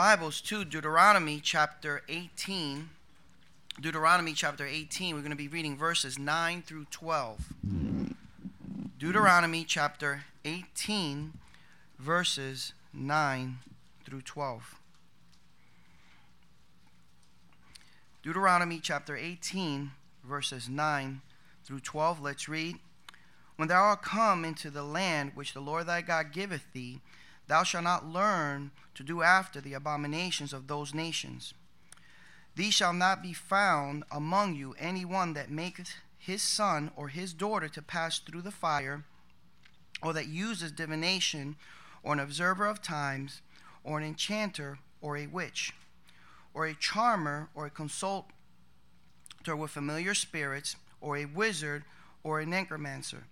Bibles to Deuteronomy chapter 18. Deuteronomy chapter 18. We're going to be reading verses 9 through 12. Deuteronomy chapter 18, verses 9 through 12. Deuteronomy chapter 18, verses 9 through 12. Let's read. When thou art come into the land which the Lord thy God giveth thee, thou shalt not learn to do after the abominations of those nations. These shall not be found among you any one that maketh his son or his daughter to pass through the fire, or that uses divination, or an observer of times, or an enchanter, or a witch, or a charmer, or a consulter with familiar spirits, or a wizard, or a necromancer.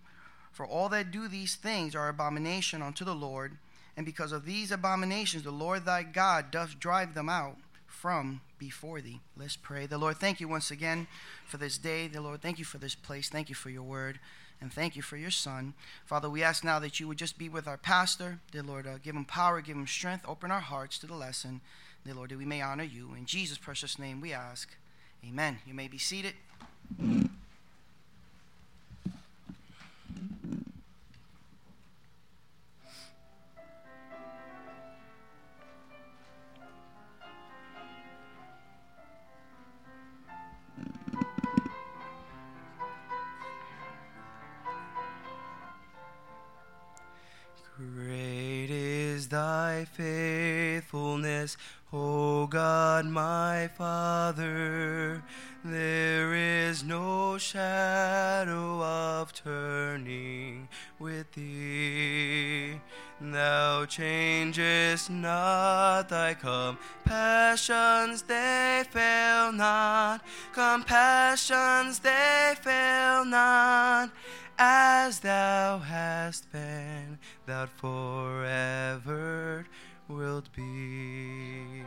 For all that do these things are abomination unto the Lord and because of these abominations, the Lord thy God doth drive them out from before thee. Let's pray. The Lord, thank you once again for this day. The Lord, thank you for this place. Thank you for your word. And thank you for your son. Father, we ask now that you would just be with our pastor. Dear Lord, uh, give him power, give him strength, open our hearts to the lesson. Dear Lord, that we may honor you. In Jesus' precious name we ask. Amen. You may be seated. Thy faithfulness, O God my Father. There is no shadow of turning with thee. Thou changest not thy compassions, they fail not. Compassions, they fail not as thou hast been, thou forever wilt be.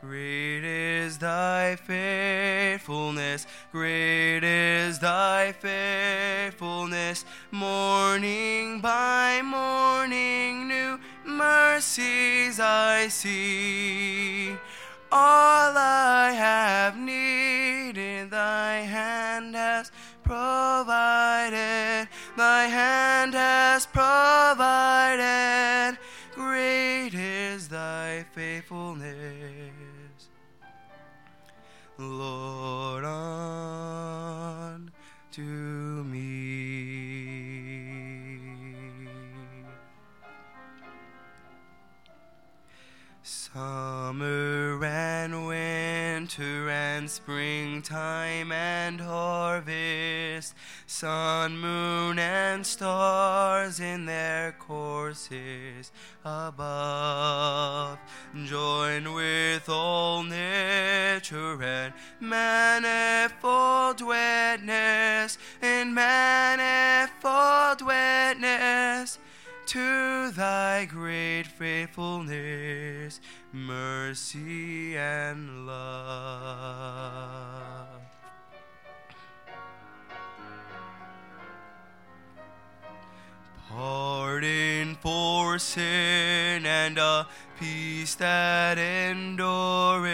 Great is thy faithfulness, great is thy faithfulness. Morning by morning, new mercies I see. All I have needed, thy hand has provided, thy hand has provided. Great is thy faithfulness, Lord, unto me. Summer and winter and springtime and harvest, sun, moon, and stars in their courses above, join with all nature and manifold witness in manifold witness to thy great faithfulness, mercy, and love. Pardon for sin and a peace that endureth,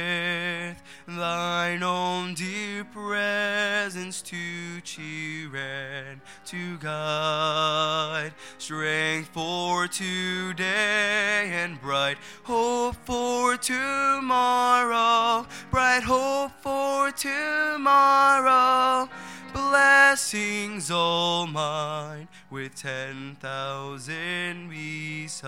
thine own dear presence to cheer and to guide, strength for today and bright hope for tomorrow, bright hope for tomorrow. Blessings all mine with ten thousand beside.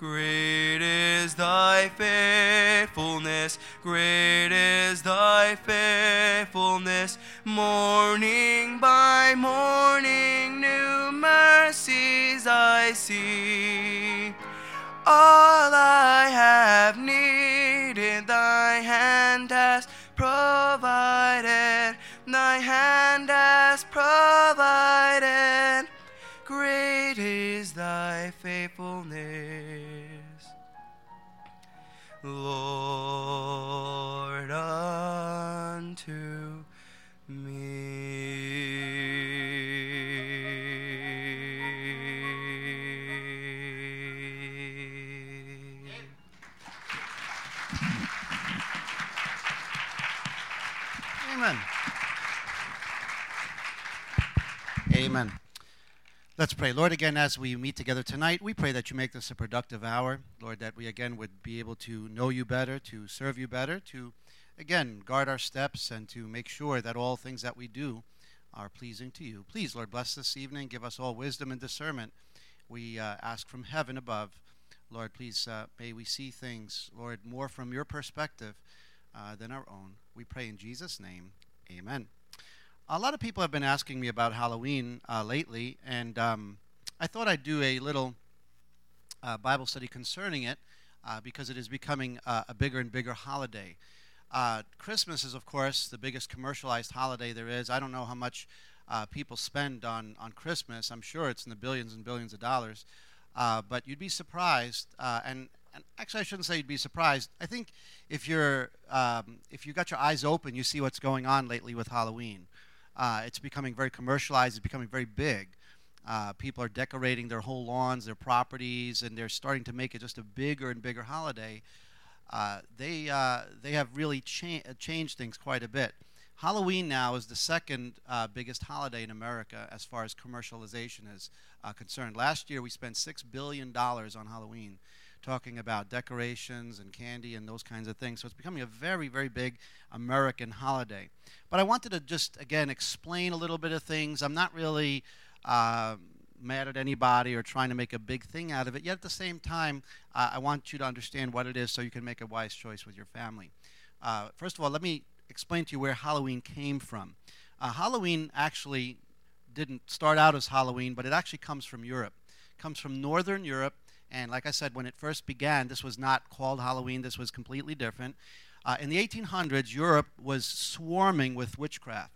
Great is thy faithfulness, great is thy faithfulness. Morning by morning, new mercies I see. All I have needed, thy hand has provided. Hand has provided. Great is thy faithfulness, Lord, Let's pray. Lord, again, as we meet together tonight, we pray that you make this a productive hour. Lord, that we again would be able to know you better, to serve you better, to again guard our steps, and to make sure that all things that we do are pleasing to you. Please, Lord, bless this evening. Give us all wisdom and discernment. We uh, ask from heaven above. Lord, please uh, may we see things, Lord, more from your perspective uh, than our own. We pray in Jesus' name. Amen. A lot of people have been asking me about Halloween uh, lately, and um, I thought I'd do a little uh, Bible study concerning it uh, because it is becoming a bigger and bigger holiday. Uh, Christmas is, of course, the biggest commercialized holiday there is. I don't know how much uh, people spend on, on Christmas. I'm sure it's in the billions and billions of dollars. Uh, but you'd be surprised, uh, and, and actually, I shouldn't say you'd be surprised. I think if you're um, if you got your eyes open, you see what's going on lately with Halloween. Uh, it's becoming very commercialized. It's becoming very big. Uh, people are decorating their whole lawns, their properties, and they're starting to make it just a bigger and bigger holiday uh, they uh, they have really cha- changed things quite a bit. Halloween now is the second uh, biggest holiday in America as far as commercialization is uh, concerned. Last year we spent six billion dollars on Halloween, talking about decorations and candy and those kinds of things. So it's becoming a very very big American holiday. But I wanted to just again explain a little bit of things. I'm not really um, mad at anybody or trying to make a big thing out of it. Yet at the same time, uh, I want you to understand what it is so you can make a wise choice with your family. Uh, first of all, let me explain to you where Halloween came from. Uh, Halloween actually didn't start out as Halloween, but it actually comes from Europe. Comes from Northern Europe, and like I said, when it first began, this was not called Halloween. This was completely different. Uh, in the 1800s, Europe was swarming with witchcraft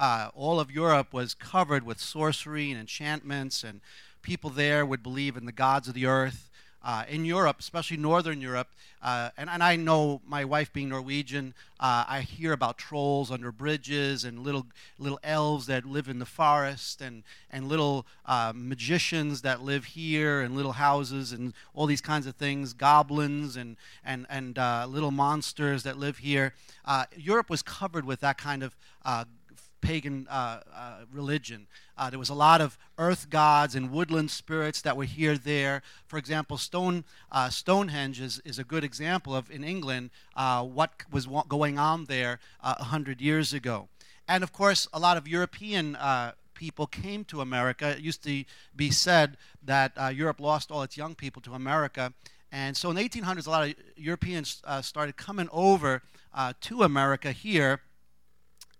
uh, all of Europe was covered with sorcery and enchantments, and people there would believe in the gods of the earth. Uh, in Europe, especially Northern Europe, uh, and, and I know my wife being Norwegian, uh, I hear about trolls under bridges and little little elves that live in the forest and and little uh, magicians that live here and little houses and all these kinds of things, goblins and and and uh, little monsters that live here. Uh, Europe was covered with that kind of pagan uh, uh, religion. Uh, there was a lot of earth gods and woodland spirits that were here there. For example, Stone, uh, Stonehenge is, is a good example of, in England, uh, what was going on there uh, a hundred years ago. And of course, a lot of European people came to America. It used to be said that Europe lost all its young people to America. And so in the 1800s, a lot of Europeans started coming over to America here.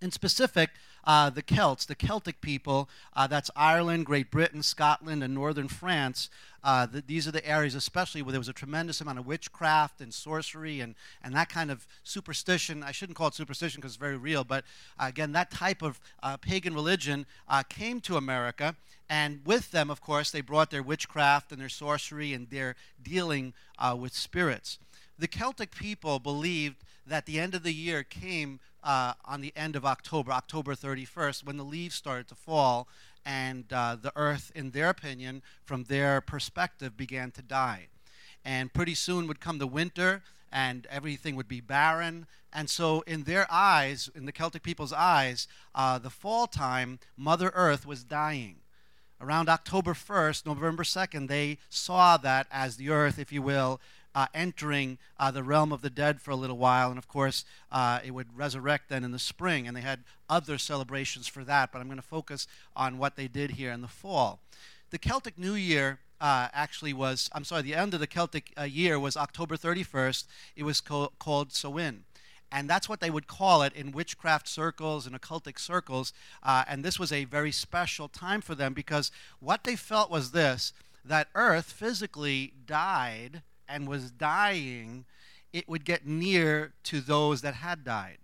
In specific, uh, the Celts, the Celtic people, uh, that's Ireland, Great Britain, Scotland, and northern France. Uh, the, these are the areas, especially where there was a tremendous amount of witchcraft and sorcery and, and that kind of superstition. I shouldn't call it superstition because it's very real, but uh, again, that type of uh, pagan religion uh, came to America. And with them, of course, they brought their witchcraft and their sorcery and their dealing with spirits. The Celtic people believed that the end of the year came uh, on the end of October, October 31st, when the leaves started to fall and uh, the earth, in their opinion, from their perspective, began to die. And pretty soon would come the winter and everything would be barren. And so, in their eyes, in the Celtic people's eyes, uh, the fall time, Mother Earth was dying. Around October 1st, November 2nd, they saw that as the earth, if you will, uh, entering uh, the realm of the dead for a little while. And of course, uh, it would resurrect then in the spring. And they had other celebrations for that, but I'm going to focus on what they did here in the fall. The Celtic New Year uh, actually was, I'm sorry, the end of the Celtic uh, year was October 31st. It was co- called Samhain. And that's what they would call it in witchcraft circles and occultic circles. Uh, and this was a very special time for them because what they felt was this that Earth physically died and was dying, it would get near to those that had died.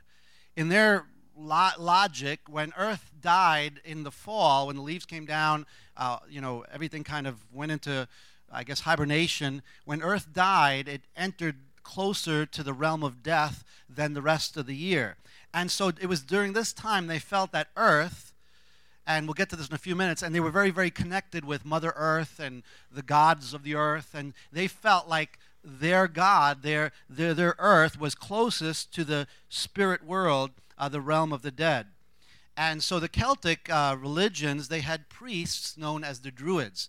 In their lo- logic, when Earth died in the fall, when the leaves came down, uh, you know, everything kind of went into, I guess, hibernation. When Earth died, it entered closer to the realm of death than the rest of the year. And so it was during this time they felt that Earth, and we'll get to this in a few minutes, and they were very, very connected with Mother Earth and the gods of the earth, and they felt like their God, their, their, their earth, was closest to the spirit world uh, the realm of the dead. And so the Celtic uh, religions, they had priests known as the Druids.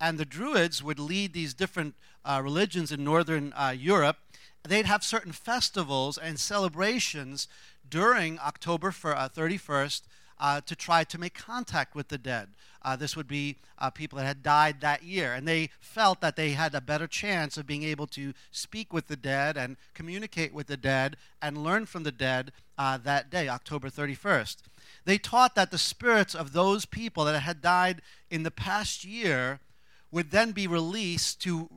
And the Druids would lead these different uh, religions in northern uh, Europe. They'd have certain festivals and celebrations during October for, 31st uh, to try to make contact with the dead. Uh, this would be uh, people that had died that year, and they felt that they had a better chance of being able to speak with the dead and communicate with the dead and learn from the dead uh, that day, October 31st. They taught that the spirits of those people that had died in the past year would then be released to,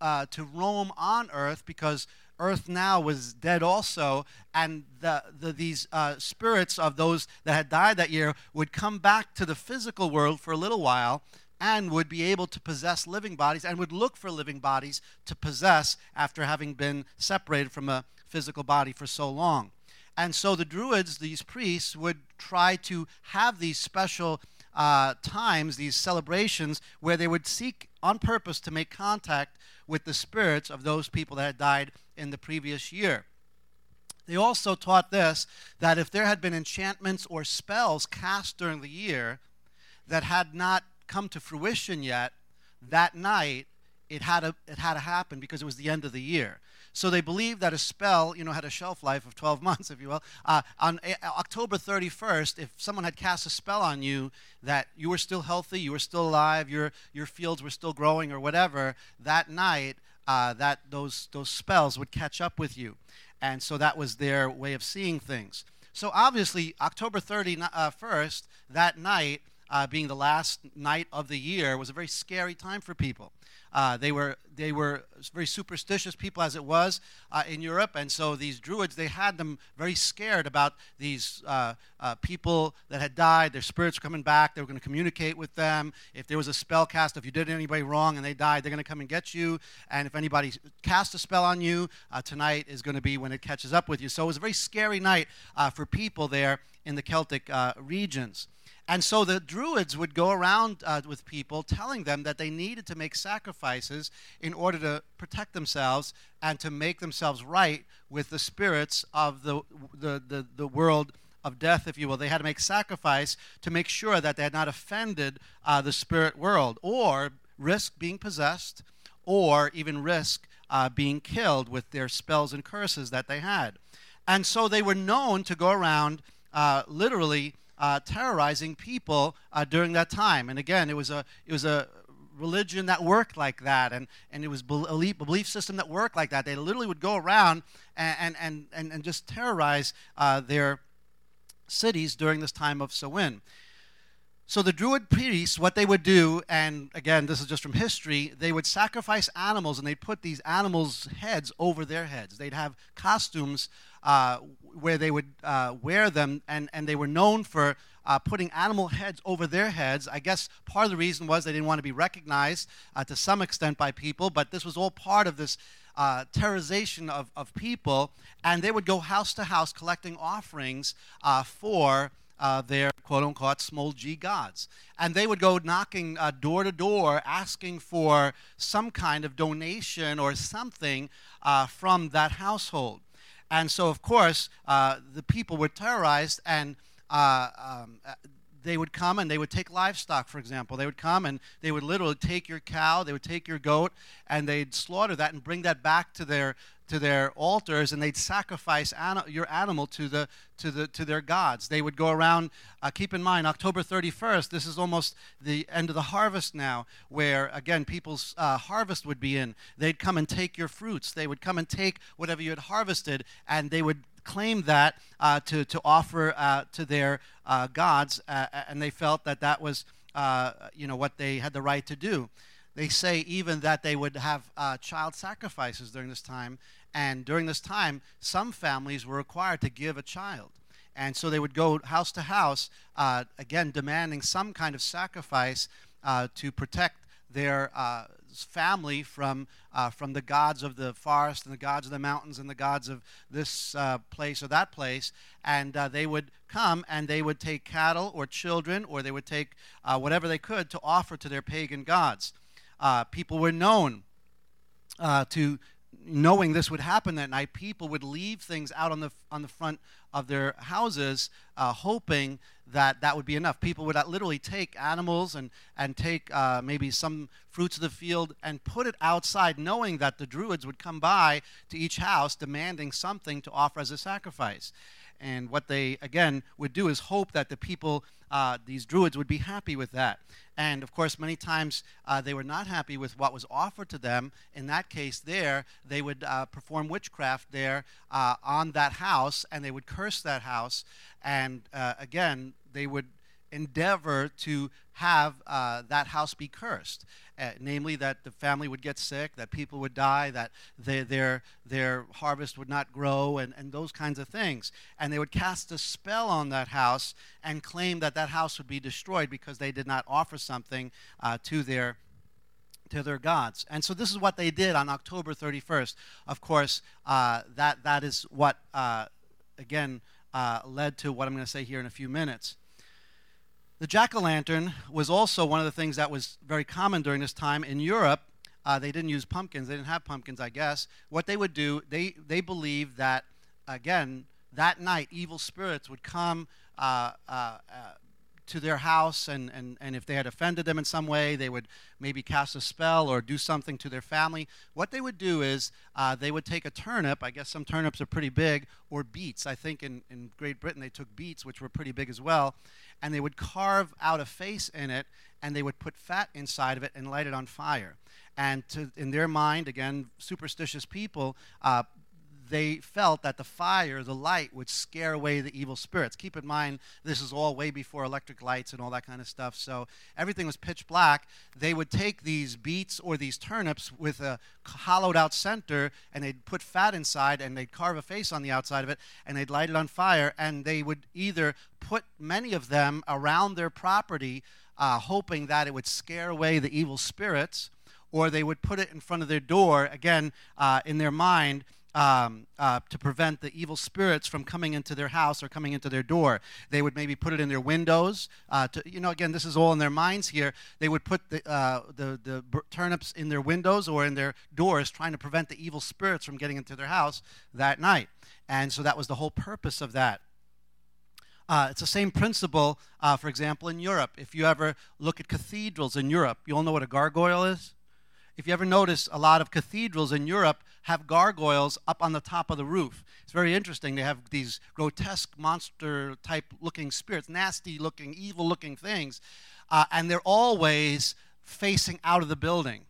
uh, to roam on earth because earth now was dead also, and the, the, these uh, spirits of those that had died that year would come back to the physical world for a little while and would be able to possess living bodies and would look for living bodies to possess after having been separated from a physical body for so long. And so the Druids, these priests, would try to have these special uh, times, these celebrations, where they would seek on purpose to make contact with the spirits of those people that had died in the previous year. They also taught this that if there had been enchantments or spells cast during the year that had not come to fruition yet, that night it had, to, it had to happen because it was the end of the year. So they believed that a spell, you know, had a shelf life of 12 months, if you will. Uh, on a- October 31st, if someone had cast a spell on you that you were still healthy, you were still alive, your, your fields were still growing or whatever, that night, uh, that those, those spells would catch up with you. And so that was their way of seeing things. So obviously, October 31st, uh, that night, uh, being the last night of the year, was a very scary time for people. Uh, they were they were very superstitious people as it was uh, in Europe, and so these druids they had them very scared about these uh, uh people that had died. Their spirits were coming back. They were going to communicate with them. If there was a spell cast, if you did anybody wrong and they died, they're going to come and get you. And if anybody cast a spell on you, uh, tonight is going to be when it catches up with you. So it was a very scary night uh, for people there in the Celtic regions. And so the Druids would go around uh, with people telling them that they needed to make sacrifices in order to protect themselves and to make themselves right with the spirits of the, the, the, the world of death, if you will. They had to make sacrifice to make sure that they had not offended uh, the spirit world or risk being possessed or even risk uh, being killed with their spells and curses that they had. And so they were known to go around uh, literally uh, terrorizing people uh, during that time. And again, it was a it was a religion that worked like that, and, and it was a belief system that worked like that. They literally would go around and and and, and just terrorize uh, their cities during this time of Samhain. So the Druid priests, what they would do, and again, this is just from history, they would sacrifice animals and they'd put these animals' heads over their heads. They'd have costumes uh, where they would uh, wear them, and, and they were known for uh, putting animal heads over their heads. I guess part of the reason was they didn't want to be recognized uh, to some extent by people, but this was all part of this uh, terrorization of, of people, and they would go house to house collecting offerings uh, for uh, their quote unquote small g gods. And they would go knocking uh, door to door asking for some kind of donation or something from that household. And so, of course, uh, the people were terrorized and uh, um, uh, they would come and they would take livestock, for example. They would come and they would literally take your cow, they would take your goat, and they'd slaughter that and bring that back to their to their altars and they'd sacrifice an- your animal to, the, to, the, to their gods. They would go around, uh, keep in mind, October 31st, this is almost the end of the harvest now, where, again, people's uh, harvest would be in. They'd come and take your fruits. They would come and take whatever you had harvested, and they would claim that uh, to, to offer uh, to their uh, gods, uh, and they felt that that was, you know, what they had the right to do. They say even that they would have uh, child sacrifices during this time. And during this time, some families were required to give a child. And so they would go house to house, uh, again, demanding some kind of sacrifice uh, to protect their uh, family from, uh, from the gods of the forest and the gods of the mountains and the gods of this uh, place or that place. And uh, they would come and they would take cattle or children or they would take whatever they could to offer to their pagan gods people were known uh, to knowing this would happen that night, people would leave things out on the on the front of their houses, uh, hoping that that would be enough. People would uh, literally take animals and and take uh, maybe some fruits of the field and put it outside, knowing that the druids would come by to each house demanding something to offer as a sacrifice. And what they again would do is hope that the people, uh, these druids, would be happy with that. And of course, many times uh, they were not happy with what was offered to them. In that case, there, they would uh, perform witchcraft there uh, on that house, and they would curse that house. And uh, again, they would endeavor to have uh, that house be cursed. Uh, namely, that the family would get sick, that people would die, that they, their, their harvest would not grow, and, and those kinds of things. And they would cast a spell on that house and claim that that house would be destroyed because they did not offer something uh, to their to their gods. And so this is what they did on October 31st. Of course, uh, that, that is what, uh, again, uh, led to what I'm going to say here in a few minutes. The jack o' lantern was also one of the things that was very common during this time in Europe. Uh, they didn't use pumpkins. They didn't have pumpkins, I guess. What they would do, they, they believed that, again, that night evil spirits would come uh, uh, uh to their house, and, and, and if they had offended them in some way, they would maybe cast a spell or do something to their family. What they would do is uh, they would take a turnip, I guess some turnips are pretty big, or beets. I think in, in Great Britain they took beets, which were pretty big as well, and they would carve out a face in it, and they would put fat inside of it and light it on fire. And to, in their mind, again, superstitious people, uh, they felt that the fire, the light, would scare away the evil spirits. Keep in mind, this is all way before electric lights and all that kind of stuff. So everything was pitch black. They would take these beets or these turnips with a hollowed out center and they'd put fat inside and they'd carve a face on the outside of it and they'd light it on fire and they would either put many of them around their property, uh, hoping that it would scare away the evil spirits, or they would put it in front of their door, again, uh, in their mind um, uh, to prevent the evil spirits from coming into their house or coming into their door. They would maybe put it in their windows. Uh, to, you know, again, this is all in their minds here. They would put the, uh, the, the turnips in their windows or in their doors, trying to prevent the evil spirits from getting into their house that night. And so that was the whole purpose of that. Uh, it's the same principle, uh, for example, in Europe. If you ever look at cathedrals in Europe, you all know what a gargoyle is? If you ever notice, a lot of cathedrals in Europe have gargoyles up on the top of the roof. It's very interesting. They have these grotesque monster type looking spirits, nasty looking, evil looking things, uh, and they're always facing out of the building.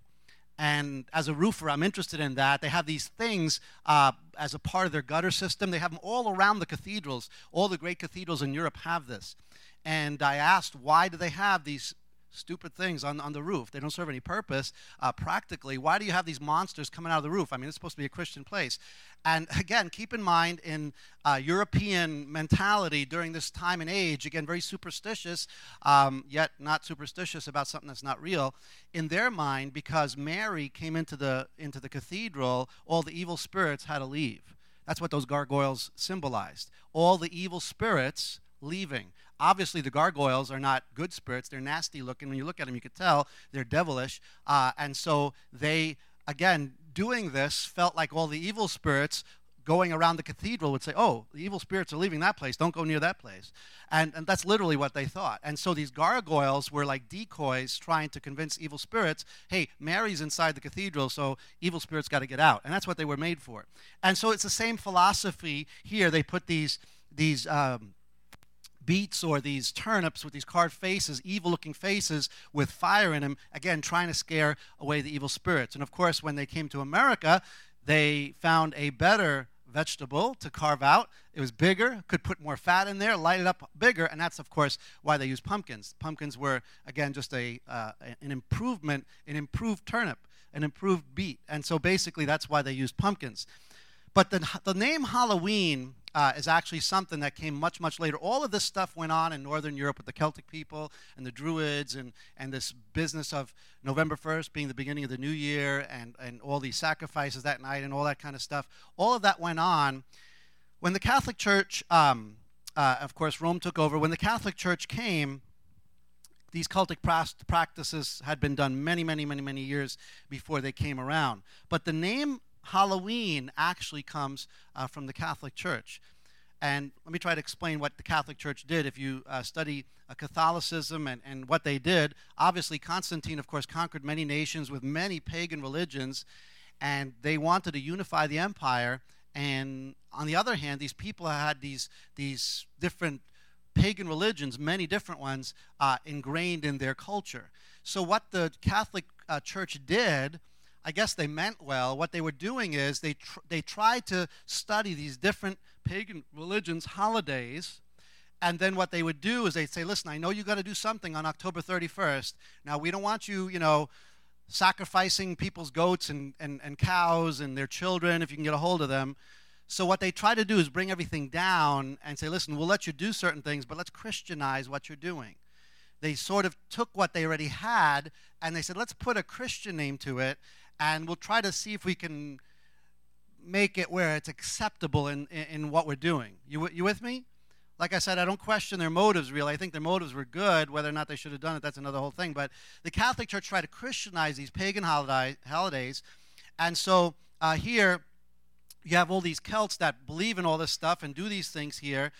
And as a roofer, I'm interested in that. They have these things uh, as a part of their gutter system. They have them all around the cathedrals. All the great cathedrals in Europe have this. And I asked, why do they have these stupid things on, on the roof. They don't serve any purpose uh, practically. Why do you have these monsters coming out of the roof? I mean, it's supposed to be a Christian place. And again, keep in mind in uh, European mentality during this time and age, again, very superstitious, um, yet not superstitious about something that's not real. In their mind, because Mary came into the, into the cathedral, all the evil spirits had to leave. That's what those gargoyles symbolized. All the evil spirits leaving. Obviously, the gargoyles are not good spirits. They're nasty looking. When you look at them, you could tell they're devilish. Uh, and so they, again, doing this felt like all the evil spirits going around the cathedral would say, Oh, the evil spirits are leaving that place. Don't go near that place. And, and that's literally what they thought. And so these gargoyles were like decoys trying to convince evil spirits, Hey, Mary's inside the cathedral, so evil spirits got to get out. And that's what they were made for. And so it's the same philosophy here. They put these, these, um, beets or these turnips with these carved faces, evil looking faces with fire in them, again, trying to scare away the evil spirits. And of course, when they came to America, they found a better vegetable to carve out. It was bigger, could put more fat in there, light it up bigger, and that's, of course, why they used pumpkins. Pumpkins were, again, just a, uh, an improvement, an improved turnip, an improved beet. And so basically, that's why they used pumpkins. But the, the name Halloween uh, is actually something that came much, much later. All of this stuff went on in Northern Europe with the Celtic people and the Druids and, and this business of November 1st being the beginning of the new year and, and all these sacrifices that night and all that kind of stuff. All of that went on. When the Catholic Church, um, uh, of course, Rome took over, when the Catholic Church came, these cultic practices had been done many, many, many, many years before they came around. But the name Halloween actually comes uh, from the Catholic Church. And let me try to explain what the Catholic Church did. If you uh, study uh, Catholicism and, and what they did, obviously, Constantine, of course, conquered many nations with many pagan religions, and they wanted to unify the empire. And on the other hand, these people had these, these different pagan religions, many different ones, uh, ingrained in their culture. So, what the Catholic uh, Church did I guess they meant well. What they were doing is they, tr- they tried to study these different pagan religions' holidays. And then what they would do is they'd say, listen, I know you got to do something on October 31st. Now, we don't want you, you know, sacrificing people's goats and, and, and cows and their children if you can get a hold of them. So, what they try to do is bring everything down and say, listen, we'll let you do certain things, but let's Christianize what you're doing. They sort of took what they already had and they said, let's put a Christian name to it and we'll try to see if we can make it where it's acceptable in, in, in, what we're doing. You, you with me? Like I said, I don't question their motives really. I think their motives were good. Whether or not they should have done it, that's another whole thing. But the Catholic Church tried to Christianize these pagan holiday, holidays. And so uh, here, you have all these Celts that believe in all this stuff and do these things here.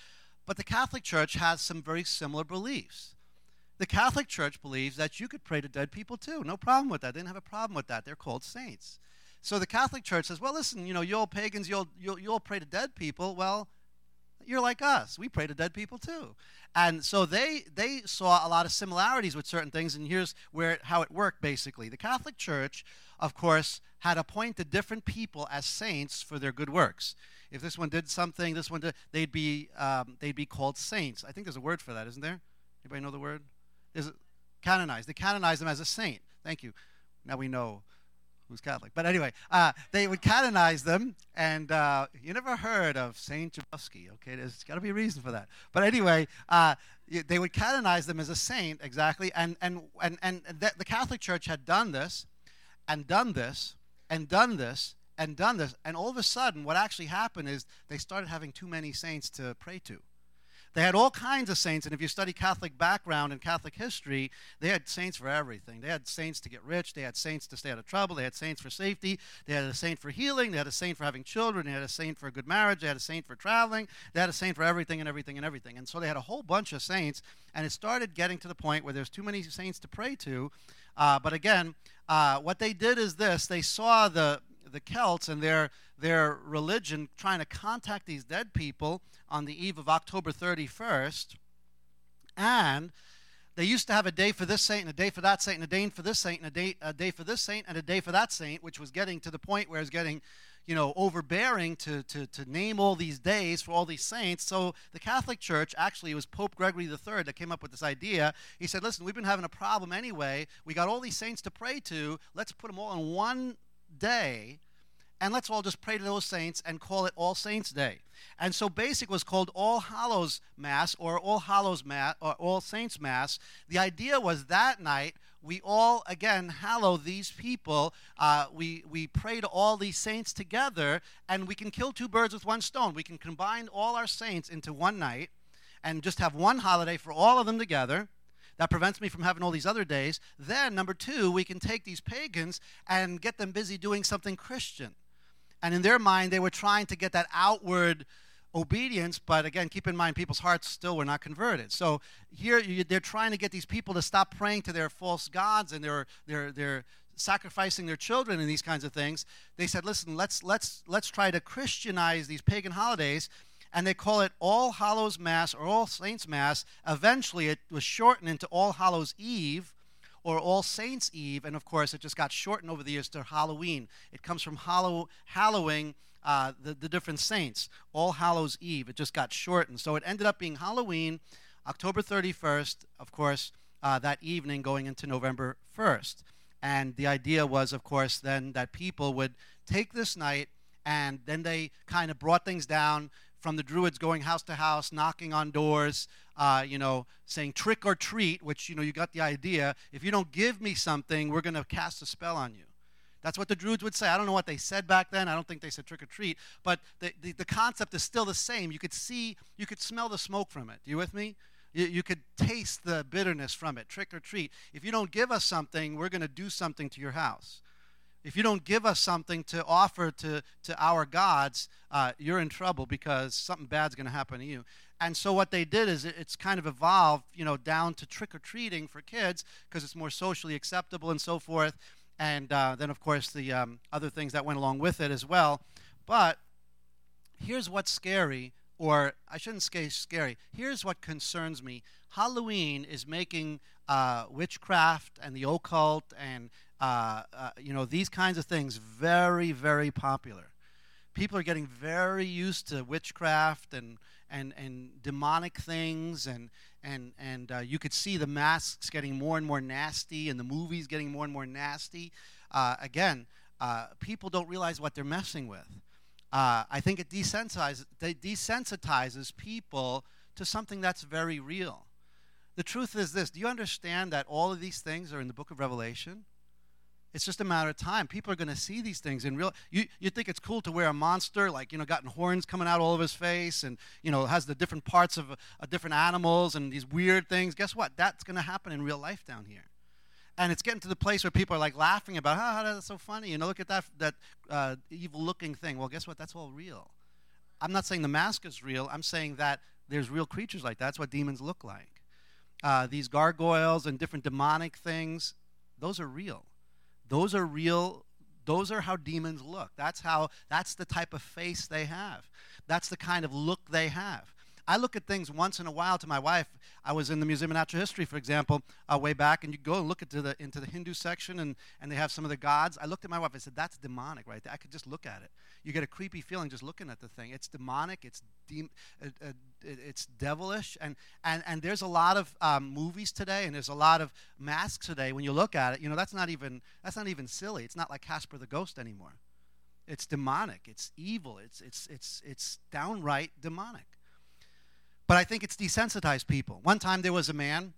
But the Catholic Church has some very similar beliefs. The Catholic Church believes that you could pray to dead people too. No problem with that. They didn't have a problem with that. They're called saints. So the Catholic Church says, well, listen, you know, you old pagans, you'll, you'll, you'll pray to dead people. Well, you're like us. We pray to dead people too. And so they, they saw a lot of similarities with certain things, and here's where how it worked basically. The Catholic Church, of course, had appointed different people as saints for their good works. If this one did something, this one did, they'd be, um, they'd be called saints. I think there's a word for that, isn't there? Anybody know the word? Is canonized. They canonized him as a saint. Thank you. Now we know who's Catholic. But anyway, uh, they would canonize them, and uh, you never heard of Saint Jabowski. Okay, there's got to be a reason for that. But anyway, uh, they would canonize them as a saint, exactly. And and and and the, the Catholic Church had done this, and done this, and done this, and done this, and all of a sudden, what actually happened is they started having too many saints to pray to. They had all kinds of saints, and if you study Catholic background and Catholic history, they had saints for everything. They had saints to get rich, they had saints to stay out of trouble, they had saints for safety, they had a saint for healing, they had a saint for having children, they had a saint for a good marriage, they had a saint for traveling, they had a saint for everything and everything and everything. And so they had a whole bunch of saints, and it started getting to the point where there's too many saints to pray to. Uh, but again, uh, what they did is this they saw the the Celts and their, their religion trying to contact these dead people on the eve of October 31st. And they used to have a day for this saint and a day for that saint and a day for this saint and a day, a day for this saint and a day for that saint, which was getting to the point where it's getting, you know, overbearing to, to, to name all these days for all these saints. So the Catholic Church, actually, it was Pope Gregory III that came up with this idea. He said, listen, we've been having a problem anyway. We got all these saints to pray to. Let's put them all in one day and let's all just pray to those saints and call it All Saints Day. And so basic was called All Hallows Mass or All Hallows Mass or All Saints Mass. The idea was that night we all again hallow these people. Uh, we we pray to all these saints together, and we can kill two birds with one stone. We can combine all our saints into one night, and just have one holiday for all of them together that prevents me from having all these other days. Then, number two, we can take these pagans and get them busy doing something Christian. And in their mind, they were trying to get that outward obedience, but again, keep in mind, people's hearts still were not converted. So here, you, they're trying to get these people to stop praying to their false gods and they're, they're, they're sacrificing their children and these kinds of things. They said, listen, let's, let's, let's try to Christianize these pagan holidays and they call it All Hallows Mass or All Saints Mass. Eventually, it was shortened into All Hallows Eve or All Saints Eve, and of course, it just got shortened over the years to Halloween. It comes from hallow, hallowing uh, the, the different saints. All Hallows Eve, it just got shortened. So it ended up being Halloween, October 31st, of course, uh, that evening going into November 1st. And the idea was, of course, then that people would take this night and then they kind of brought things down from the Druids going house to house, knocking on doors, uh, you know, saying trick or treat, which, you know, you got the idea. If you don't give me something, we're going to cast a spell on you. That's what the Druids would say. I don't know what they said back then. I don't think they said trick or treat, but the, the, the concept is still the same. You could see, you could smell the smoke from it. Do you with me? You, you could taste the bitterness from it. Trick or treat. If you don't give us something, we're going to do something to your house. If you don't give us something to offer to, to our gods, uh, you're in trouble because something bad's going to happen to you. And so what they did is it's kind of evolved, you know, down to trick or treating for kids because it's more socially acceptable and so forth. And uh, then, of course, the um, other things that went along with it as well. But here's what's scary, or I shouldn't say scary. Here's what concerns me. Halloween is making uh, witchcraft and the occult and uh, uh, you know these kinds of things very, very popular. People are getting very used to witchcraft and and and demonic things and and and uh, you could see the masks getting more and more nasty and the movies getting more and more nasty. Uh, again, uh, people don't realize what they're messing with. I think it desensitizes, desensitizes people to something that's very real. The truth is this do you understand that all of these things are in the book of Revelation? It's just a matter of time. People are going to see these things in real. You you think it's cool to wear a monster like you know, gotten horns coming out all of his face, and you know has the different parts of uh, different animals and these weird things. Guess what? That's going to happen in real life down here and it's getting to the place where people are like laughing about, oh, that's so funny. You know, look at that that uh, evil-looking thing. Well, guess what? That's all real. I'm not saying the mask is real. I'm saying that there's real creatures like that. That's what demons look like. Uh, these gargoyles and different demonic things, those are real. Those are real. Those are how demons look. That's how. That's the type of face they have. That's the kind of look they have. I look at things once in a while to my wife. I was in the Museum of Natural History, for example, uh, way back, and you go and look into the into the Hindu section, and, and they have some of the gods. I looked at my wife. I said, "That's demonic, right there." I could just look at it. You get a creepy feeling just looking at the thing. It's demonic. It's de- uh, uh, it's devilish, and and and there's a lot of um, movies today, and there's a lot of masks today. When you look at it, you know that's not even that's not even silly. It's not like Casper the Ghost anymore. It's demonic. It's evil. It's it's it's it's downright demonic. But I think it's desensitized people. One time there was a man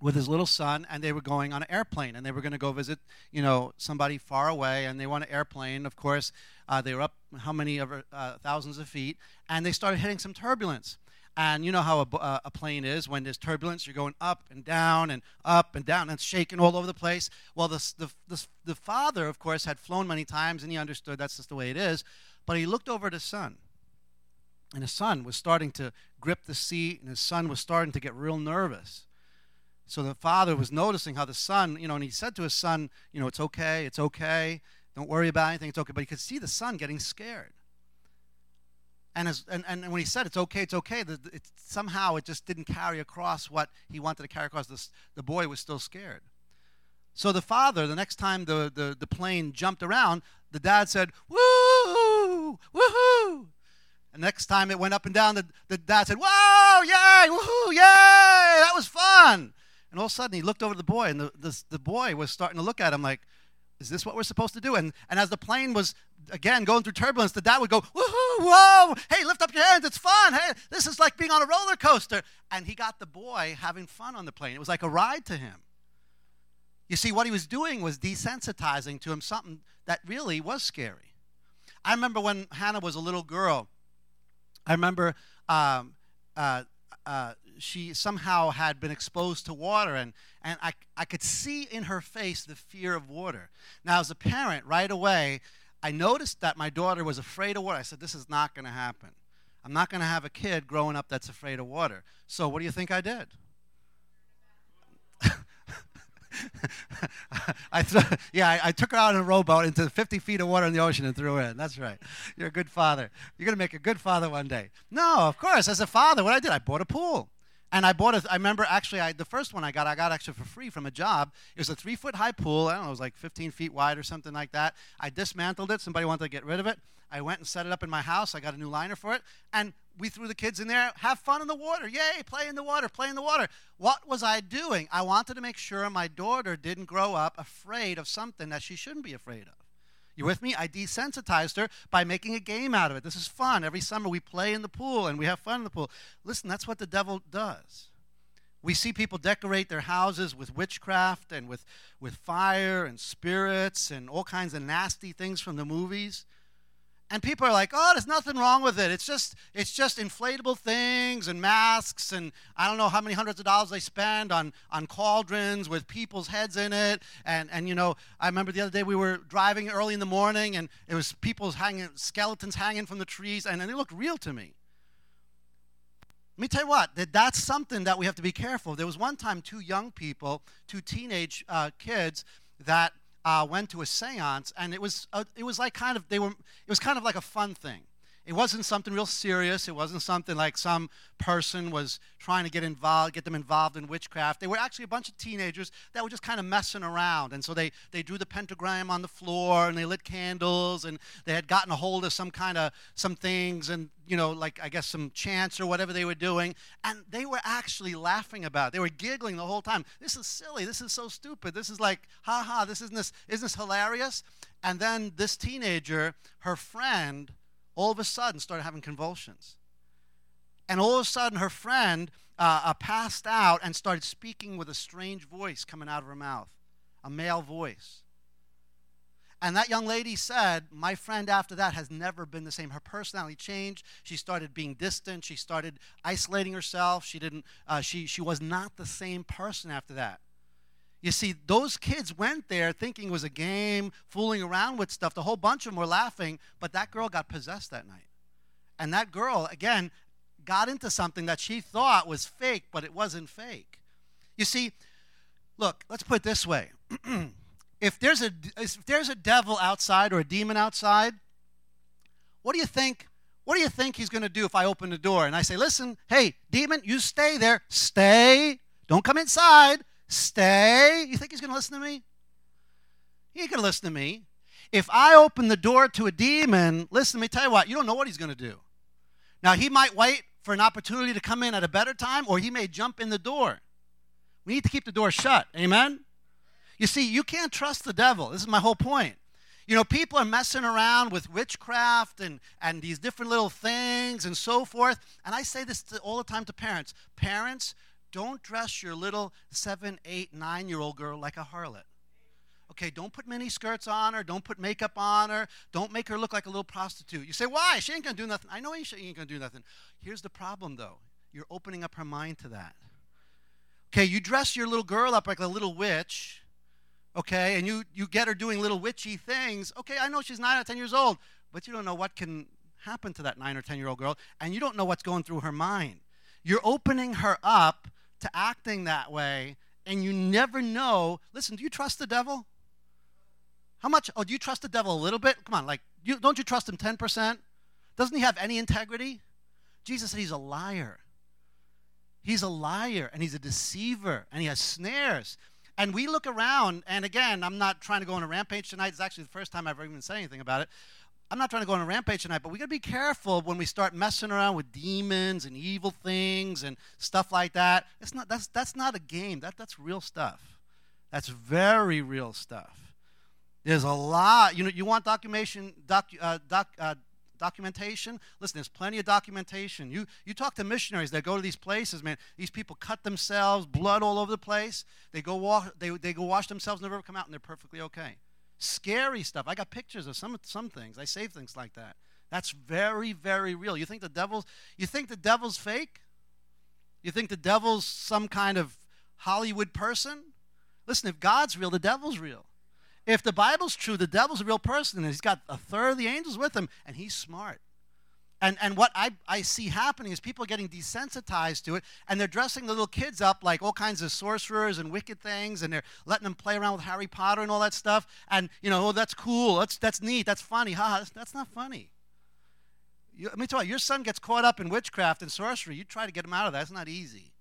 with his little son, and they were going on an airplane, and they were going to go visit, you know, somebody far away, and they on an airplane. Of course, uh, they were up how many over uh, thousands of feet, and they started hitting some turbulence. And you know how a, uh, a, plane is when there's turbulence, you're going up and down and up and down, and it's shaking all over the place. Well, the, the, the, the father, of course, had flown many times, and he understood that's just the way it is. But he looked over at his son, and his son was starting to grip the seat, and his son was starting to get real nervous. So the father was noticing how the son, you know, and he said to his son, you know, it's okay, it's okay, don't worry about anything, it's okay. But he could see the son getting scared. And, as, and, and when he said it's okay, it's okay, the, it, somehow it just didn't carry across what he wanted to carry across. The, the boy was still scared. So the father, the next time the, the, the plane jumped around, the dad said, Woo! Woohoo! And next time it went up and down, the, the dad said, Whoa, yay, woohoo, yay, that was fun. And all of a sudden he looked over the boy, and the, the, the boy was starting to look at him like, Is this what we're supposed to do? And, and as the plane was, again, going through turbulence, the dad would go, Woohoo, whoa, hey, lift up your hands, it's fun. Hey, this is like being on a roller coaster. And he got the boy having fun on the plane. It was like a ride to him. You see, what he was doing was desensitizing to him something that really was scary. I remember when Hannah was a little girl I remember um, uh, uh, she somehow had been exposed to water, and, and I, I could see in her face the fear of water. Now, as a parent, right away, I noticed that my daughter was afraid of water. I said, This is not going to happen. I'm not going to have a kid growing up that's afraid of water. So, what do you think I did? I yeah, I, I, took her out in a rowboat into 50 feet of water in the ocean and threw her in. That's right. You're a good father. You're going to make a good father one day. No, of course. As a father, what I did, I bought a pool. And I bought a, I remember actually, I, the first one I got, I got actually for free from a job. It was a three foot high pool. I don't know, it was like 15 feet wide or something like that. I dismantled it. Somebody wanted to get rid of it. I went and set it up in my house. I got a new liner for it. And we threw the kids in there, have fun in the water. Yay, play in the water, play in the water. What was I doing? I wanted to make sure my daughter didn't grow up afraid of something that she shouldn't be afraid of. You with me? I desensitized her by making a game out of it. This is fun. Every summer we play in the pool and we have fun in the pool. Listen, that's what the devil does. We see people decorate their houses with witchcraft and with, with fire and spirits and all kinds of nasty things from the movies. And people are like, "Oh, there's nothing wrong with it. It's just it's just inflatable things and masks and I don't know how many hundreds of dollars they spend on on cauldrons with people's heads in it." And and you know, I remember the other day we were driving early in the morning and it was people's hanging skeletons hanging from the trees and, and it looked real to me. Let me tell you what, that that's something that we have to be careful. There was one time two young people, two teenage uh, kids that uh, went to a séance, and it was uh, it was like kind of they were it was kind of like a fun thing. It wasn't something real serious. It wasn't something like some person was trying to get involved, get them involved in witchcraft. They were actually a bunch of teenagers that were just kind of messing around. And so they, they drew the pentagram on the floor and they lit candles and they had gotten a hold of some kind of some things and you know, like I guess some chants or whatever they were doing. And they were actually laughing about it. They were giggling the whole time. This is silly. This is so stupid. This is like, ha ha, this isn't this isn't this hilarious? And then this teenager, her friend, all of a sudden started having convulsions. And all of a sudden, her friend uh, uh, passed out and started speaking with a strange voice coming out of her mouth, a male voice. And that young lady said, My friend after that has never been the same. Her personality changed. She started being distant. She started isolating herself. She, didn't, uh, she, she was not the same person after that. You see, those kids went there thinking it was a game, fooling around with stuff. The whole bunch of them were laughing, but that girl got possessed that night. And that girl, again, got into something that she thought was fake, but it wasn't fake. You see, look, let's put it this way. if there's a if there's a devil outside or a demon outside, what do you think? What do you think he's going to do if I open the door and I say, "Listen, hey, demon, you stay there. Stay. Don't come inside. Stay. You think he's going to listen to me? He ain't going to listen to me. If I open the door to a demon, listen, to me tell you what, you don't know what he's going to do. Now, he might wait for an opportunity to come in at a better time, or he may jump in the door. We need to keep the door shut. Amen? You see, you can't trust the devil. This is my whole point. You know, people are messing around with witchcraft and, and these different little things and so forth. And I say this to, all the time to parents Parents, don't dress your little seven, eight, nine year old girl like a harlot. Okay, don't put mini skirts on her. Don't put makeup on her. Don't make her look like a little prostitute. You say, why? She ain't going to do nothing. I know she ain't going to do nothing. Here's the problem, though you're opening up her mind to that. Okay, you dress your little girl up like a little witch, okay, and you, you get her doing little witchy things. Okay, I know she's nine or 10 years old, but you don't know what can happen to that nine or 10 year old girl, and you don't know what's going through her mind. You're opening her up to acting that way, and you never know. Listen, do you trust the devil? How much? Oh, do you trust the devil a little bit? Come on, like, you, don't you trust him 10%? Doesn't he have any integrity? Jesus said he's a liar. He's a liar and he's a deceiver and he has snares. And we look around, and again, I'm not trying to go on a rampage tonight. It's actually the first time I've ever even said anything about it. I'm not trying to go on a rampage tonight, but we got to be careful when we start messing around with demons and evil things and stuff like that. It's not that's that's not a game. That that's real stuff. That's very real stuff. There's a lot. You know, you want documentation, doc, uh, doc, uh, documentation. Listen, there's plenty of documentation. You you talk to missionaries that go to these places, man. These people cut themselves, blood all over the place. They go wash, they they go wash themselves, never come out, and they're perfectly okay scary stuff. I got pictures of some some things. I save things like that. That's very, very real. You think the devil's you think the devil's fake? You think the devil's some kind of Hollywood person? Listen, if God's real, the devil's real. If the Bible's true, the devil's a real person, and he's got a third of the angels with him, and he's smart. And, and what I, I see happening is people getting desensitized to it, and they're dressing the little kids up like all kinds of sorcerers and wicked things, and they're letting them play around with Harry Potter and all that stuff. And, you know, oh, that's cool, that's, that's neat, that's funny. Ha, that's, that's not funny. You, let me tell you, your son gets caught up in witchcraft and sorcery. You try to get him out of that. It's not easy.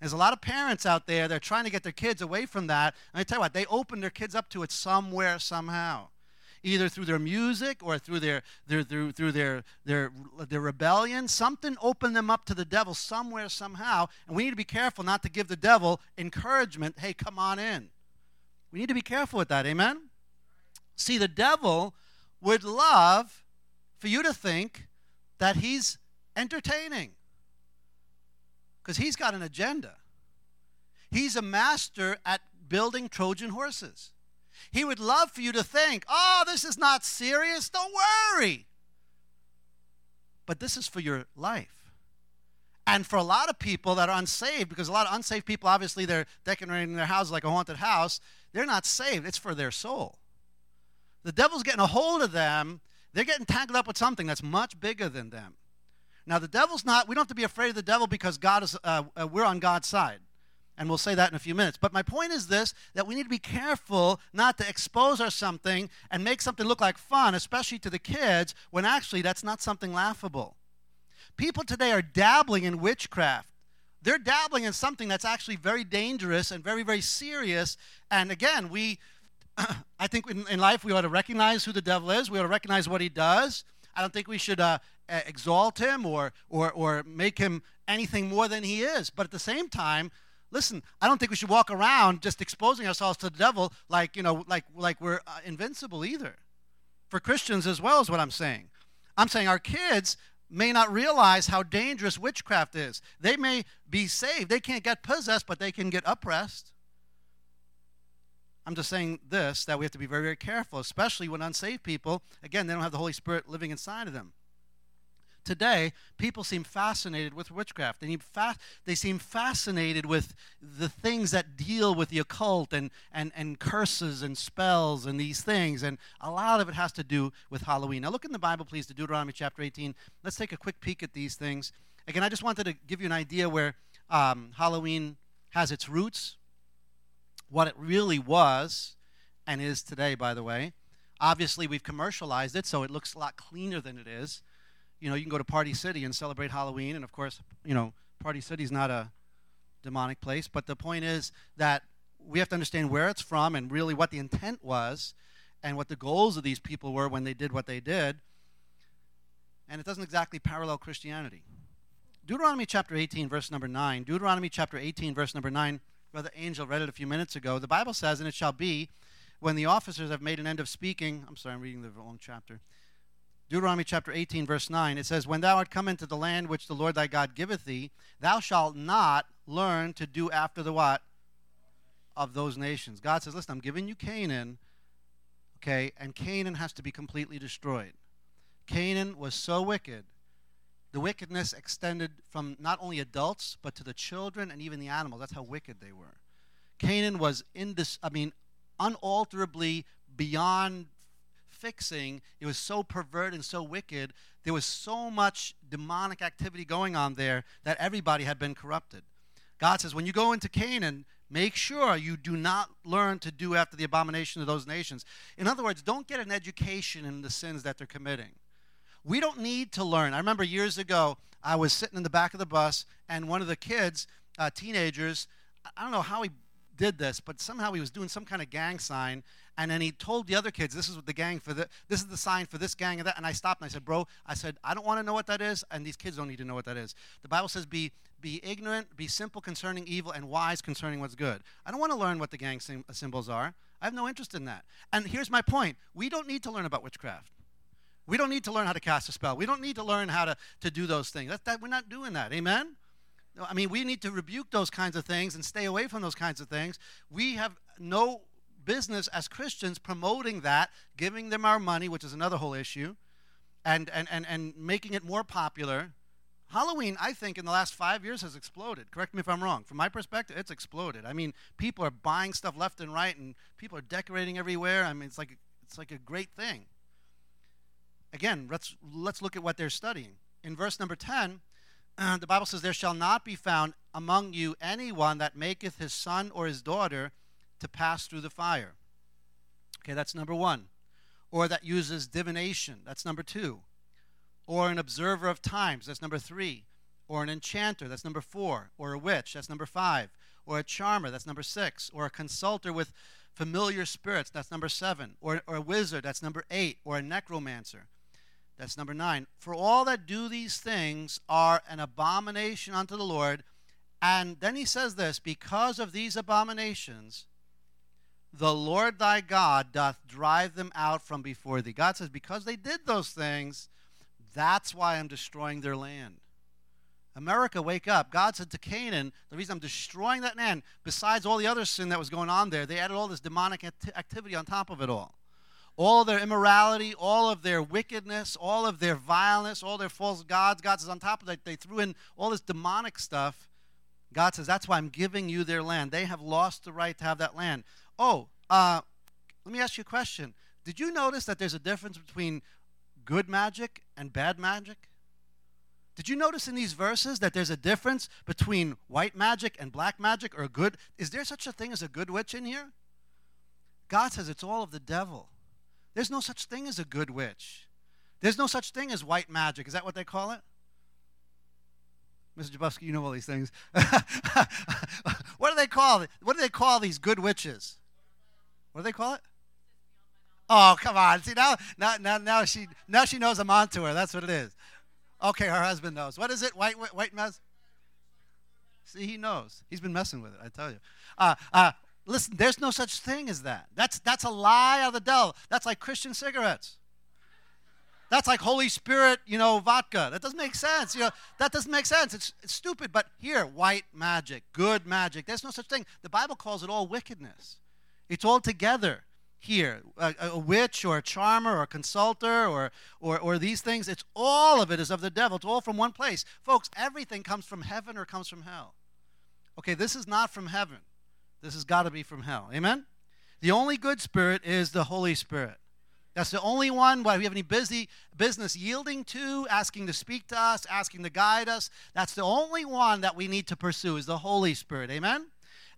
There's a lot of parents out there, they're trying to get their kids away from that. And I tell you what, they open their kids up to it somewhere, somehow either through their music or through their, their, through, through their, their, their rebellion. Something opened them up to the devil somewhere, somehow. And we need to be careful not to give the devil encouragement hey, come on in. We need to be careful with that. Amen? See, the devil would love for you to think that he's entertaining because he's got an agenda. He's a master at building Trojan horses. He would love for you to think, oh, this is not serious. Don't worry. but this is for your life. And for a lot of people that are unsaved, because a lot of unsaved people, obviously, they're decorating their houses like a haunted house, they're not saved. It's for their soul. The devil's getting a hold of them. They're getting tangled up with something that's much bigger than them. Now, the devil's not, we don't have to be afraid of the devil because God is, uh, uh, we're on God's side. And we'll say that in a few minutes. But my point is this that we need to be careful not to expose our something and make something look like fun, especially to the kids, when actually that's not something laughable. People today are dabbling in witchcraft. They're dabbling in something that's actually very dangerous and very, very serious. And again, we, I think in, in, life we ought to recognize who the devil is. We ought to recognize what he does. I don't think we should uh, exalt him or, or, or make him anything more than he is. But at the same time, listen, I don't think we should walk around just exposing ourselves to the devil like, you know, like, like we're uh, invincible either. For Christians as well is what I'm saying. I'm saying our kids may not realize how dangerous witchcraft is. They may be saved. They can't get possessed, but they can get oppressed. I'm just saying this that we have to be very, very careful, especially when unsaved people, again, they don't have the Holy Spirit living inside of them. Today, people seem fascinated with witchcraft. They, fa- they seem fascinated with the things that deal with the occult and, and, and curses and spells and these things. And a lot of it has to do with Halloween. Now, look in the Bible, please, to Deuteronomy chapter 18. Let's take a quick peek at these things. Again, I just wanted to give you an idea where um, Halloween has its roots, what it really was and is today, by the way. Obviously, we've commercialized it, so it looks a lot cleaner than it is you know, you can go to Party City and celebrate Halloween, and of course, you know, Party City is not a demonic place, but the point is that we have to understand where it's from and really what the intent was and what the goals of these people were when they did what they did. And it doesn't exactly parallel Christianity. Deuteronomy chapter 18, verse number 9. Deuteronomy chapter 18, verse number 9. Brother Angel read it a few minutes ago. The Bible says, And it shall be when the officers have made an end of speaking. I'm sorry, I'm reading the wrong chapter. Deuteronomy chapter 18, verse 9, it says, When thou art come into the land which the Lord thy God giveth thee, thou shalt not learn to do after the what? Of those nations. God says, Listen, I'm giving you Canaan, okay, and Canaan has to be completely destroyed. Canaan was so wicked. The wickedness extended from not only adults, but to the children and even the animals. That's how wicked they were. Canaan was in this, I mean, unalterably beyond fixing. It was so perverted and so wicked. There was so much demonic activity going on there that everybody had been corrupted. God says, when you go into Canaan, make sure you do not learn to do after the abomination of those nations. In other words, don't get an education in the sins that they're committing. We don't need to learn. I remember years ago, I was sitting in the back of the bus, and one of the kids, uh, teenagers, I don't know how he did this, but somehow he was doing some kind of gang sign, and then he told the other kids, "This is what the gang for the this is the sign for this gang and that." And I stopped and I said, "Bro, I said I don't want to know what that is, and these kids don't need to know what that is. The Bible says, be be ignorant, be simple concerning evil, and wise concerning what's good. I don't want to learn what the gang sim- uh, symbols are. I have no interest in that. And here's my point: we don't need to learn about witchcraft." We don't need to learn how to cast a spell. We don't need to learn how to, to do those things. That, that, we're not doing that. Amen? I mean, we need to rebuke those kinds of things and stay away from those kinds of things. We have no business as Christians promoting that, giving them our money, which is another whole issue, and, and, and, and making it more popular. Halloween, I think, in the last five years has exploded. Correct me if I'm wrong. From my perspective, it's exploded. I mean, people are buying stuff left and right, and people are decorating everywhere. I mean, it's like it's like a great thing. Again, let's let's look at what they're studying. In verse number ten, the Bible says, "There shall not be found among you anyone that maketh his son or his daughter to pass through the fire. Okay, that's number one. Or that uses divination. That's number two. Or an observer of times. That's number three. Or an enchanter. That's number four. Or a witch. That's number five. Or a charmer. That's number six. Or a consulter with familiar spirits. That's number seven. Or, or a wizard. That's number eight. Or a necromancer. That's number nine. For all that do these things are an abomination unto the Lord. And then he says this because of these abominations, the Lord thy God doth drive them out from before thee. God says, because they did those things, that's why I'm destroying their land. America, wake up. God said to Canaan, the reason I'm destroying that land, besides all the other sin that was going on there, they added all this demonic activity on top of it all. all their immorality, all of their wickedness, all of their vileness, all their false gods. God says, on top of that, they threw in all this demonic stuff. God says, that's why I'm giving you their land. They have lost the right to have that land. Oh, uh, let me ask you a question. Did you notice that there's a difference between good magic and bad magic? Did you notice in these verses that there's a difference between white magic and black magic or good? Is there such a thing as a good witch in here? God says it's all of the devil. There's no such thing as a good witch. There's no such thing as white magic. Is that what they call it? Mr. Jabowski, you know all these things. what do they call? What do they call these good witches? What do they call it? Oh, come on. See now, now, now, now she now she knows I'm onto her. That's what it is. Okay, her husband knows. What is it? White white white mess. See, he knows. He's been messing with it. I tell you. Uh, uh, listen, there's no such thing as that. That's that's a lie of the devil. That's like Christian cigarettes. That's like Holy Spirit, you know, vodka. That doesn't make sense. You know, that doesn't make sense. It's, it's stupid. But here, white magic, good magic. There's no such thing. The Bible calls it all wickedness. It's all together here. A, a witch or a charmer or a consulter or, or, or these things. It's all of it is of the devil. It's all from one place. Folks, everything comes from heaven or comes from hell. Okay, this is not from heaven. This has got to be from hell. Amen? The only good spirit is the Holy Spirit. That's the only one why we have any busy business yielding to, asking to speak to us, asking to guide us. That's the only one that we need to pursue is the Holy Spirit. Amen?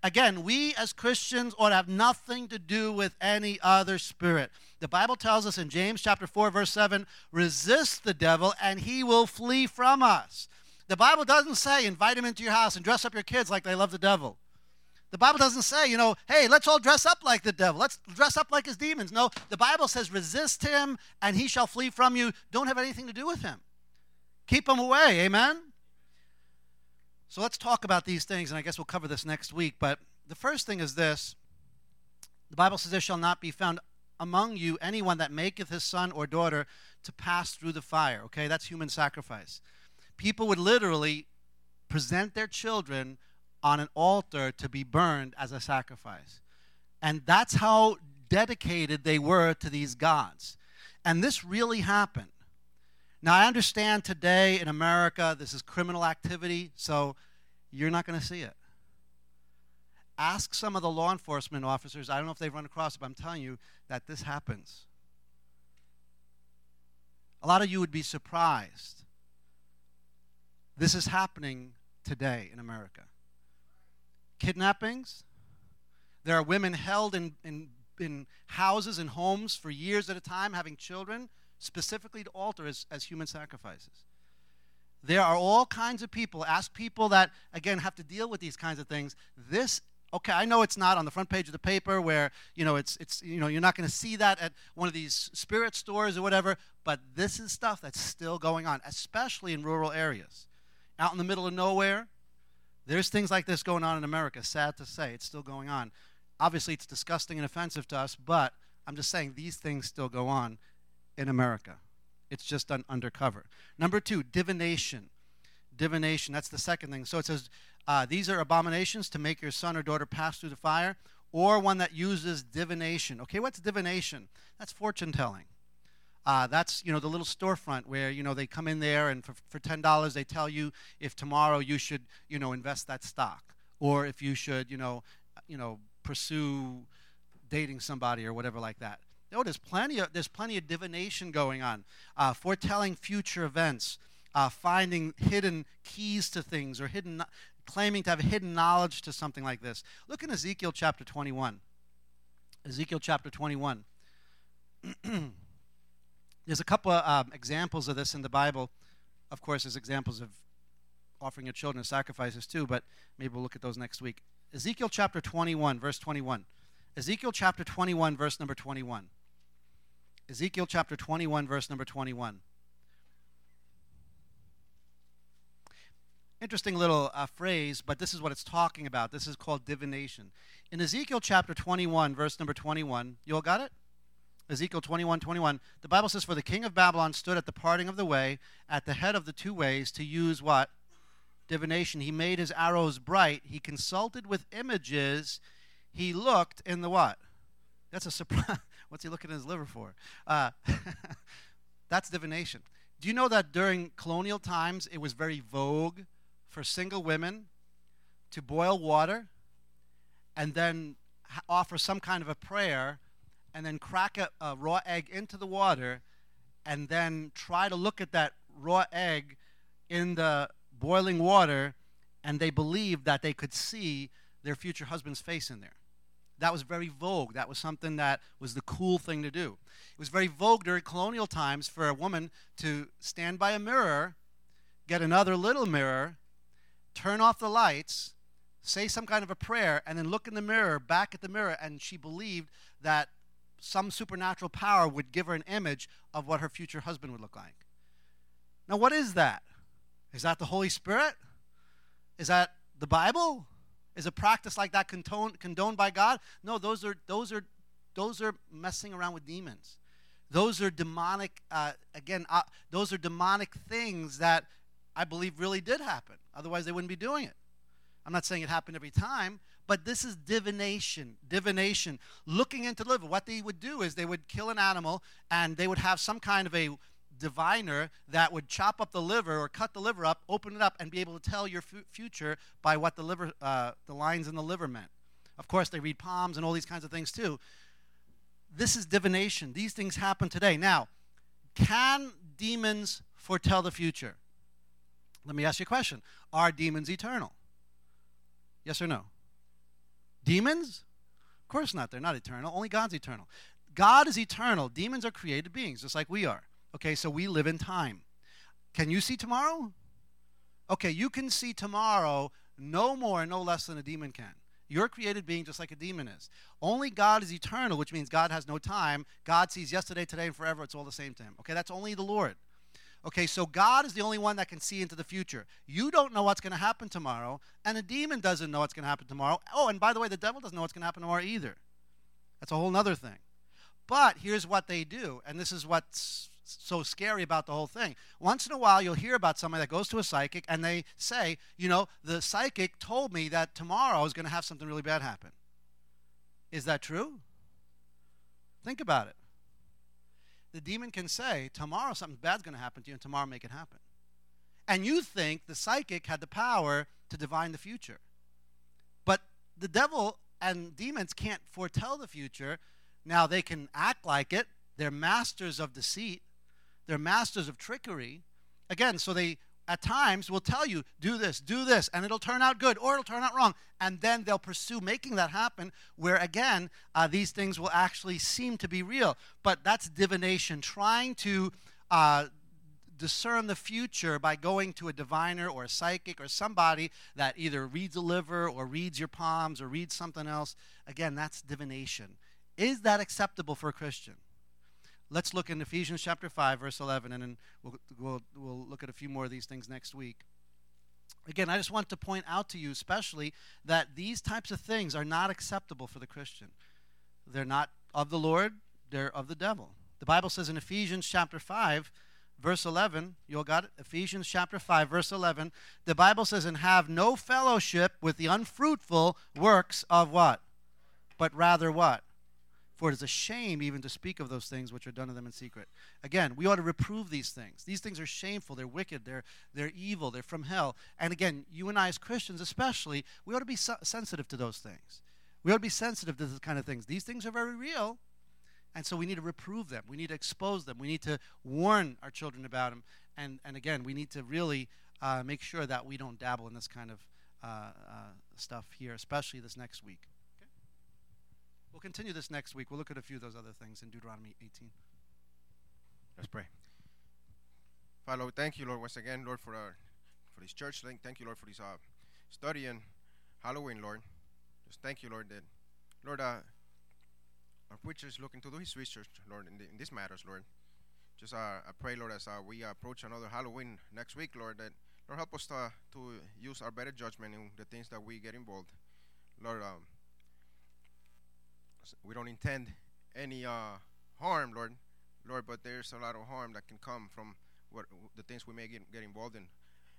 Again, we as Christians ought to have nothing to do with any other spirit. The Bible tells us in James chapter 4 verse 7, resist the devil and he will flee from us. The Bible doesn't say invite him into your house and dress up your kids like they love the devil. The Bible doesn't say, you know, hey, let's all dress up like the devil. Let's dress up like his demons. No, the Bible says resist him and he shall flee from you. Don't have anything to do with him. Keep him away. Amen? So let's talk about these things, and I guess we'll cover this next week. But the first thing is this the Bible says, There shall not be found among you anyone that maketh his son or daughter to pass through the fire. Okay, that's human sacrifice. People would literally present their children on an altar to be burned as a sacrifice. And that's how dedicated they were to these gods. And this really happened. Now, I understand today in America this is criminal activity, so you're not going to see it. Ask some of the law enforcement officers, I don't know if they've run across it, but I'm telling you that this happens. A lot of you would be surprised. This is happening today in America kidnappings. There are women held in, in, in houses and homes for years at a time, having children, specifically to altar as, as human sacrifices. There are all kinds of people. Ask people that, again, have to deal with these kinds of things. This okay i know it's not on the front page of the paper where you know it's it's you know you're not going to see that at one of these spirit stores or whatever but this is stuff that's still going on especially in rural areas out in the middle of nowhere there's things like this going on in America. Sad to say, it's still going on. Obviously, it's disgusting and offensive to us, but I'm just saying these things still go on in America. It's just done undercover. Number two, divination. Divination, that's the second thing. So it says, uh, These are abominations to make your son or daughter pass through the fire, or one that uses divination. Okay, what's divination? That's fortune telling. Uh, that's you know the little storefront where you know they come in there and for, for ten dollars they tell you if tomorrow you should you know invest that stock or if you should you know you know pursue dating somebody or whatever like that. No, there's plenty of there's plenty of divination going on, uh, foretelling future events, uh, finding hidden keys to things or hidden claiming to have hidden knowledge to something like this. Look in Ezekiel chapter 21. Ezekiel chapter 21. There's a couple of um, examples of this in the Bible. Of course, there's examples of offering your children as sacrifices too, but maybe we'll look at those next week. Ezekiel chapter 21, verse 21. Ezekiel chapter 21, verse number 21. Ezekiel chapter 21, verse number 21. Interesting little uh, phrase, but this is what it's talking about. This is called divination. In Ezekiel chapter 21, verse number 21, you all got it? Ezekiel 21 21, the Bible says, For the king of Babylon stood at the parting of the way, at the head of the two ways, to use what? Divination. He made his arrows bright. He consulted with images. He looked in the what? That's a surprise. What's he looking at his liver for? Uh, that's divination. Do you know that during colonial times it was very vogue for single women to boil water and then offer some kind of a prayer and then crack a, a, raw egg into the water and then try to look at that raw egg in the boiling water and they believed that they could see their future husband's face in there. That was very vogue. That was something that was the cool thing to do. It was very vogue during colonial times for a woman to stand by a mirror, get another little mirror, turn off the lights, say some kind of a prayer, and then look in the mirror, back at the mirror, and she believed that some supernatural power would give her an image of what her future husband would look like. Now, what is that? Is that the Holy Spirit? Is that the Bible? Is a practice like that condoned, condoned by God? No, those are those are those are messing around with demons. Those are demonic. Uh, again, uh, those are demonic things that I believe really did happen. Otherwise, they wouldn't be doing it. I'm not saying it happened every time, but this is divination. Divination. Looking into the liver. What they would do is they would kill an animal and they would have some kind of a diviner that would chop up the liver or cut the liver up, open it up, and be able to tell your f- future by what the liver, uh, the lines in the liver meant. Of course, they read palms and all these kinds of things too. This is divination. These things happen today. Now, can demons foretell the future? Let me ask you a question Are demons eternal? Yes or no? Demons? Of course not. They're not eternal. Only God's eternal. God is eternal. Demons are created beings, just like we are. Okay, so we live in time. Can you see tomorrow? Okay, you can see tomorrow no more, no less than a demon can. You're a created being just like a demon is. Only God is eternal, which means God has no time. God sees yesterday, today, and forever. It's all the same to him. Okay, that's only the Lord. Okay, so God is the only one that can see into the future. You don't know what's going to happen tomorrow, and a demon doesn't know what's going to happen tomorrow. Oh, and by the way, the devil doesn't know what's going to happen tomorrow either. That's a whole other thing. But here's what they do, and this is what's so scary about the whole thing. Once in a while, you'll hear about somebody that goes to a psychic and they say, you know, the psychic told me that tomorrow is going to have something really bad happen. Is that true? Think about it. The demon can say, tomorrow something bad's going to happen to you, and tomorrow make it happen. And you think the psychic had the power to divine the future. But the devil and demons can't foretell the future. Now, they can act like it, they're masters of deceit. They're masters of trickery. Again, so they at times will tell you, do this, do this, and it'll turn out good or it'll turn out wrong. And then they'll pursue making that happen, where again, uh, these things will actually seem to be real. But that's divination, trying to uh, discern the future by going to a diviner or a psychic or somebody that either reads a liver or reads your palms or reads something else. Again, that's divination. Is that acceptable for a Christian? Let's look in Ephesians chapter 5, verse 11, and then we'll, we'll, we'll look at a few more of these things next week. Again, I just want to point out to you, especially, that these types of things are not acceptable for the Christian. They're not of the Lord, they're of the devil. The Bible says in Ephesians chapter 5, verse 11, you all got it? Ephesians chapter 5, verse 11. The Bible says, and have no fellowship with the unfruitful works of what? But rather what? For it is a shame even to speak of those things which are done to them in secret. Again, we ought to reprove these things. These things are shameful, they're wicked, they're, they're evil, they're from hell. And again, you and I, as Christians especially, we ought to be sensitive to those things. We ought to be sensitive to these kind of things. These things are very real, and so we need to reprove them. We need to expose them. We need to warn our children about them. And, and again, we need to really uh, make sure that we don't dabble in this kind of uh, uh, stuff here, especially this next week. We'll continue this next week. We'll look at a few of those other things in Deuteronomy 18. Let's pray. Father, we thank you, Lord, once again, Lord, for our, for this church. Thank you, Lord, for this uh, study and Halloween, Lord. Just thank you, Lord, that, Lord, uh, our preacher is looking to do his research, Lord, in, the, in these matters, Lord. Just uh, I pray, Lord, as uh, we approach another Halloween next week, Lord, that Lord help us to, to use our better judgment in the things that we get involved. Lord, um, we don't intend any uh, harm, Lord, Lord, but there's a lot of harm that can come from what the things we may get, get involved in.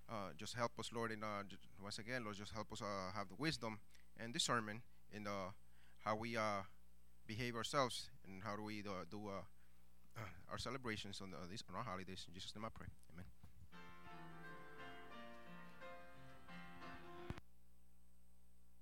Uh, just help us, Lord, and uh, once again, Lord, just help us uh, have the wisdom and discernment in uh, how we uh, behave ourselves and how do we uh, do our celebrations on, the, these, on our holidays. In Jesus' name I pray.